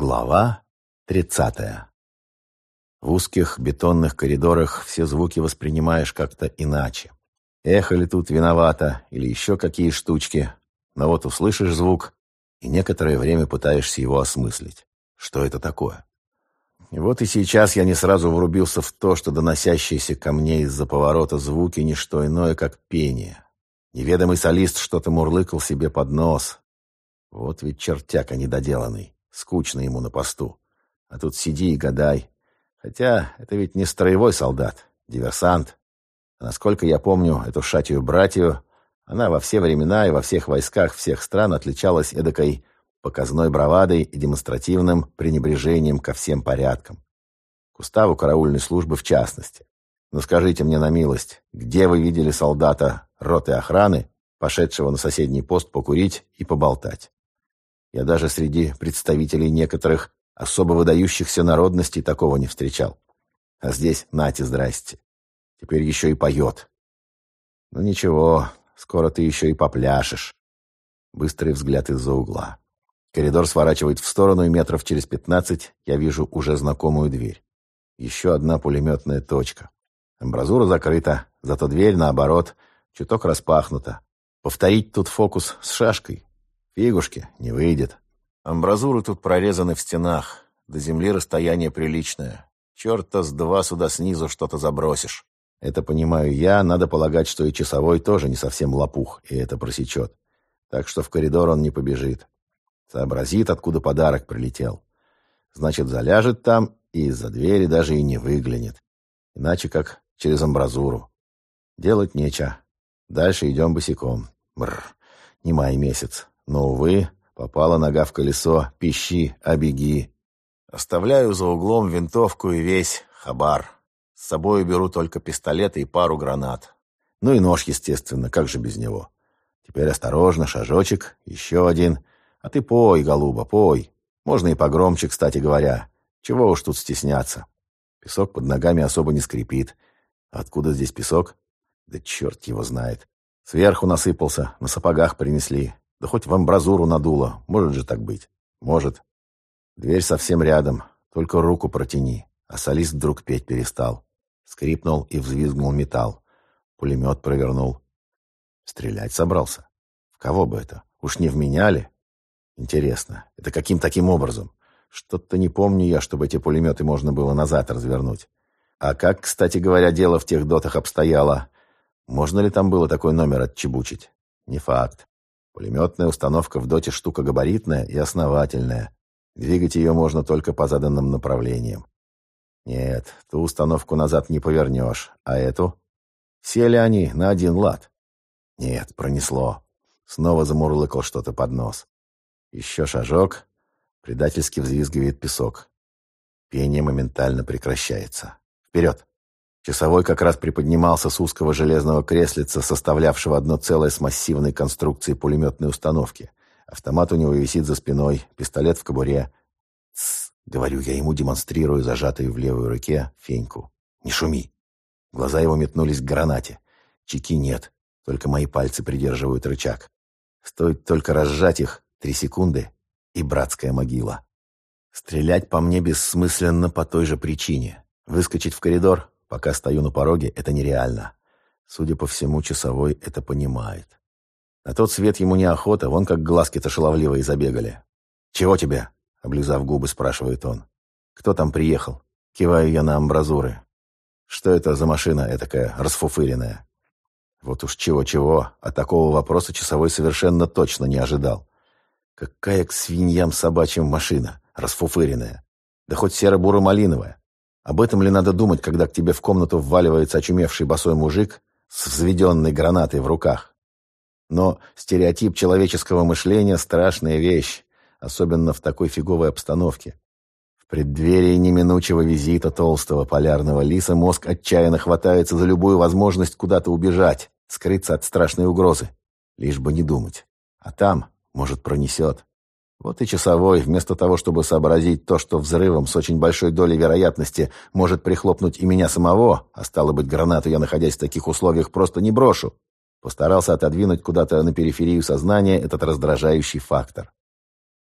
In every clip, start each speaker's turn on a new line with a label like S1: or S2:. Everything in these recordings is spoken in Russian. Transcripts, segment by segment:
S1: Глава 30. В узких бетонных коридорах все звуки воспринимаешь как-то иначе. Эхо ли тут виновато, или еще какие штучки. Но вот услышишь звук, и некоторое время пытаешься его осмыслить. Что это такое? И вот и сейчас я не сразу врубился в то, что доносящиеся ко мне из-за поворота звуки не что иное, как пение. Неведомый солист что-то мурлыкал себе под нос. Вот ведь чертяка недоделанный. Скучно ему на посту. А тут сиди и гадай. Хотя это ведь не строевой солдат, диверсант. А насколько я помню эту шатию братью, она во все времена и во всех войсках всех стран отличалась эдакой показной бравадой и демонстративным пренебрежением ко всем порядкам. К уставу караульной службы в частности. Но скажите мне на милость, где вы видели солдата роты охраны, пошедшего на соседний пост покурить и поболтать? Я даже среди представителей некоторых особо выдающихся народностей такого не встречал. А здесь нате здрасте. Теперь еще и поет. Ну ничего, скоро ты еще и попляшешь. Быстрый взгляд из-за угла. Коридор сворачивает в сторону, и метров через пятнадцать я вижу уже знакомую дверь. Еще одна пулеметная точка. Амбразура закрыта, зато дверь, наоборот, чуток распахнута. Повторить тут фокус с шашкой Фигушки, не выйдет. Амбразуры тут прорезаны в стенах. До земли расстояние приличное. Черта с два сюда снизу что-то забросишь. Это понимаю я, надо полагать, что и часовой тоже не совсем лопух, и это просечет. Так что в коридор он не побежит. Сообразит, откуда подарок прилетел. Значит, заляжет там и из-за двери даже и не выглянет. Иначе как через амбразуру. Делать нечего. Дальше идем босиком. Бррр, не май месяц. Но, увы, попала нога в колесо. Пищи, а беги. Оставляю за углом винтовку и весь хабар. С собой беру только пистолеты и пару гранат. Ну и нож, естественно, как же без него. Теперь осторожно, шажочек, еще один. А ты пой, голуба, пой. Можно и погромче, кстати говоря. Чего уж тут стесняться. Песок под ногами особо не скрипит. Откуда здесь песок? Да черт его знает. Сверху насыпался, на сапогах принесли. Да хоть в амбразуру надуло. Может же так быть? Может. Дверь совсем рядом. Только руку протяни. А солист вдруг петь перестал. Скрипнул и взвизгнул металл. Пулемет провернул. Стрелять собрался. В кого бы это? Уж не вменяли? Интересно, это каким таким образом? Что-то не помню я, чтобы эти пулеметы можно было назад развернуть. А как, кстати говоря, дело в тех дотах обстояло? Можно ли там было такой номер отчебучить? Не факт. Пулеметная установка в доте штука габаритная и основательная. Двигать ее можно только по заданным направлениям. Нет, ту установку назад не повернешь. А эту? Сели они на один лад. Нет, пронесло. Снова замурлыкал что-то под нос. Еще шажок. Предательски взвизгивает песок. Пение моментально прекращается. Вперед! Часовой как раз приподнимался с узкого железного креслица, составлявшего одно целое с массивной конструкцией пулеметной установки. Автомат у него висит за спиной, пистолет в кобуре. «Тссс», — говорю я ему, демонстрирую зажатую в левой руке феньку. «Не шуми». Глаза его метнулись к гранате. Чеки нет, только мои пальцы придерживают рычаг. Стоит только разжать их, три секунды, и братская могила. Стрелять по мне бессмысленно по той же причине. Выскочить в коридор, Пока стою на пороге, это нереально. Судя по всему, часовой это понимает. На тот свет ему неохота, вон как глазки-то шаловливые забегали. «Чего тебе?» — облизав губы, спрашивает он. «Кто там приехал?» Киваю я на амбразуры. «Что это за машина этакая расфуфыренная?» Вот уж чего-чего, а такого вопроса часовой совершенно точно не ожидал. Какая к свиньям собачьим машина, расфуфыренная. Да хоть серо-буро-малиновая. Об этом ли надо думать, когда к тебе в комнату вваливается очумевший босой мужик с взведенной гранатой в руках? Но стереотип человеческого мышления – страшная вещь, особенно в такой фиговой обстановке. В преддверии неминучего визита толстого полярного лиса мозг отчаянно хватается за любую возможность куда-то убежать, скрыться от страшной угрозы, лишь бы не думать. А там, может, пронесет. Вот и часовой, вместо того, чтобы сообразить то, что взрывом с очень большой долей вероятности может прихлопнуть и меня самого, а стало быть, гранату я, находясь в таких условиях, просто не брошу, постарался отодвинуть куда-то на периферию сознания этот раздражающий фактор.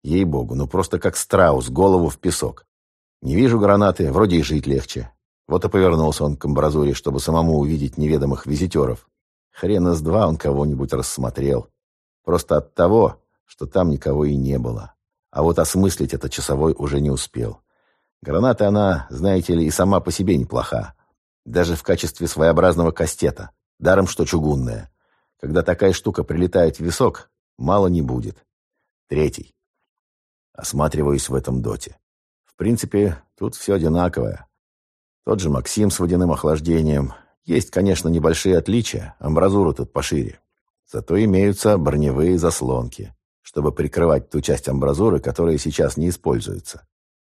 S1: Ей-богу, ну просто как страус, голову в песок. Не вижу гранаты, вроде и жить легче. Вот и повернулся он к амбразуре, чтобы самому увидеть неведомых визитеров. Хрен из два он кого-нибудь рассмотрел. Просто от того, что там никого и не было. А вот осмыслить это часовой уже не успел. Граната она, знаете ли, и сама по себе неплоха. Даже в качестве своеобразного кастета. Даром, что чугунная. Когда такая штука прилетает в висок, мало не будет. Третий. Осматриваюсь в этом доте. В принципе, тут все одинаковое. Тот же Максим с водяным охлаждением. Есть, конечно, небольшие отличия, амбразура тут пошире. Зато имеются броневые заслонки, чтобы прикрывать ту часть амбразуры, которая сейчас не используется.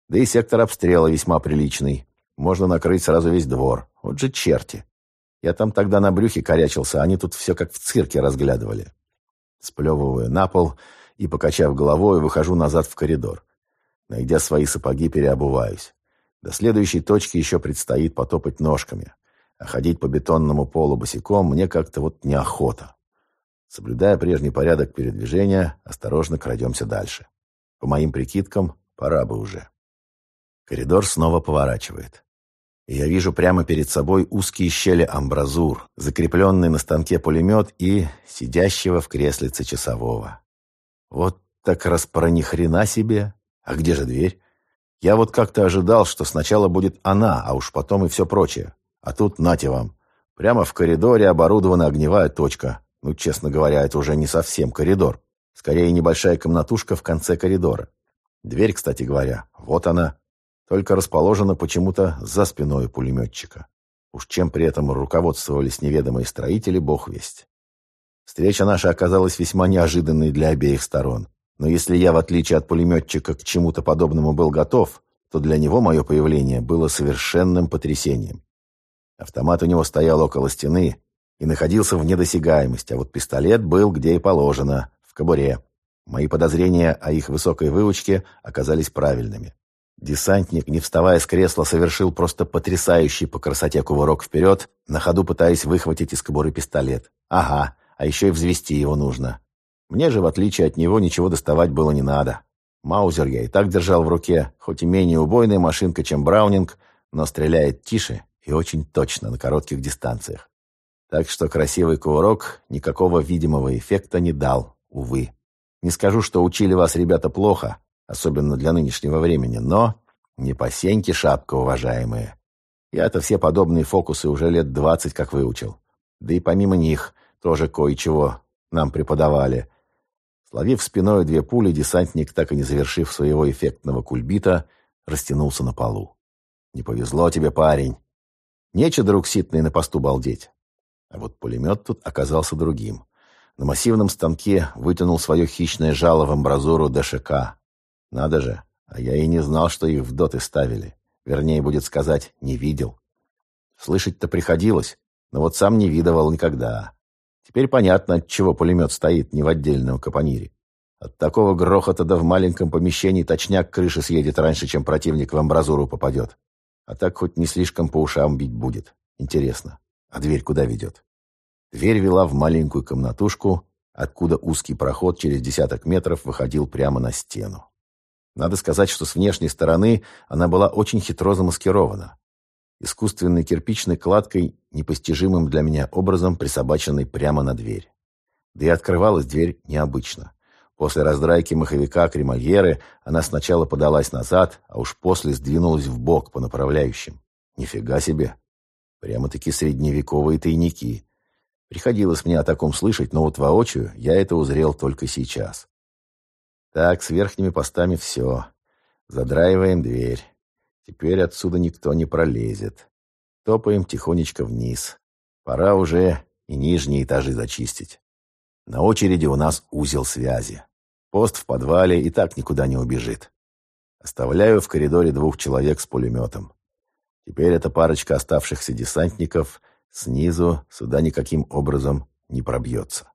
S1: Да и сектор обстрела весьма приличный. Можно накрыть сразу весь двор. Вот же черти. Я там тогда на брюхе корячился, они тут все как в цирке разглядывали. Сплевываю на пол и, покачав головой, выхожу назад в коридор. Найдя свои сапоги, переобуваюсь. До следующей точки еще предстоит потопать ножками. А ходить по бетонному полу босиком мне как-то вот неохота. Соблюдая прежний порядок передвижения, осторожно крадемся дальше. По моим прикидкам, пора бы уже. Коридор снова поворачивает. И я вижу прямо перед собой узкие щели амбразур, закрепленный на станке пулемет и сидящего в креслице часового. Вот так распро ни хрена себе. А где же дверь? Я вот как-то ожидал, что сначала будет она, а уж потом и все прочее. А тут нате вам. Прямо в коридоре оборудована огневая точка. Ну, честно говоря, это уже не совсем коридор. Скорее, небольшая комнатушка в конце коридора. Дверь, кстати говоря, вот она. Только расположена почему-то за спиной пулеметчика. Уж чем при этом руководствовались неведомые строители, бог весть. Встреча наша оказалась весьма неожиданной для обеих сторон. Но если я, в отличие от пулеметчика, к чему-то подобному был готов, то для него мое появление было совершенным потрясением. Автомат у него стоял около стены и находился в недосягаемости, а вот пистолет был где и положено, в кобуре. Мои подозрения о их высокой выучке оказались правильными. Десантник, не вставая с кресла, совершил просто потрясающий по красоте кувырок вперед, на ходу пытаясь выхватить из кобуры пистолет. Ага, а еще и взвести его нужно. Мне же, в отличие от него, ничего доставать было не надо. Маузер я и так держал в руке, хоть и менее убойная машинка, чем Браунинг, но стреляет тише и очень точно на коротких дистанциях. Так что красивый кувырок никакого видимого эффекта не дал, увы. Не скажу, что учили вас ребята плохо, особенно для нынешнего времени, но не по сеньке шапка, уважаемые. Я-то все подобные фокусы уже лет двадцать как выучил. Да и помимо них тоже кое-чего нам преподавали – Словив спиной две пули, десантник, так и не завершив своего эффектного кульбита, растянулся на полу. «Не повезло тебе, парень. Нече, друг ситный, на посту балдеть». А вот пулемет тут оказался другим. На массивном станке вытянул свое хищное жало в амбразуру ДШК. Надо же, а я и не знал, что их в доты ставили. Вернее, будет сказать, не видел. Слышать-то приходилось, но вот сам не видывал никогда. Теперь понятно, от чего пулемет стоит не в отдельном капонире. От такого грохота да в маленьком помещении точняк крыши съедет раньше, чем противник в амбразуру попадет. А так хоть не слишком по ушам бить будет. Интересно, а дверь куда ведет? Дверь вела в маленькую комнатушку, откуда узкий проход через десяток метров выходил прямо на стену. Надо сказать, что с внешней стороны она была очень хитро замаскирована искусственной кирпичной кладкой, непостижимым для меня образом присобаченной прямо на дверь. Да и открывалась дверь необычно. После раздрайки маховика кремольеры она сначала подалась назад, а уж после сдвинулась в бок по направляющим. Нифига себе! Прямо-таки средневековые тайники. Приходилось мне о таком слышать, но вот воочию я это узрел только сейчас. Так, с верхними постами все. Задраиваем дверь. Теперь отсюда никто не пролезет. Топаем тихонечко вниз. Пора уже и нижние этажи зачистить. На очереди у нас узел связи. Пост в подвале и так никуда не убежит. Оставляю в коридоре двух человек с пулеметом. Теперь эта парочка оставшихся десантников снизу сюда никаким образом не пробьется.